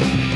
Bye.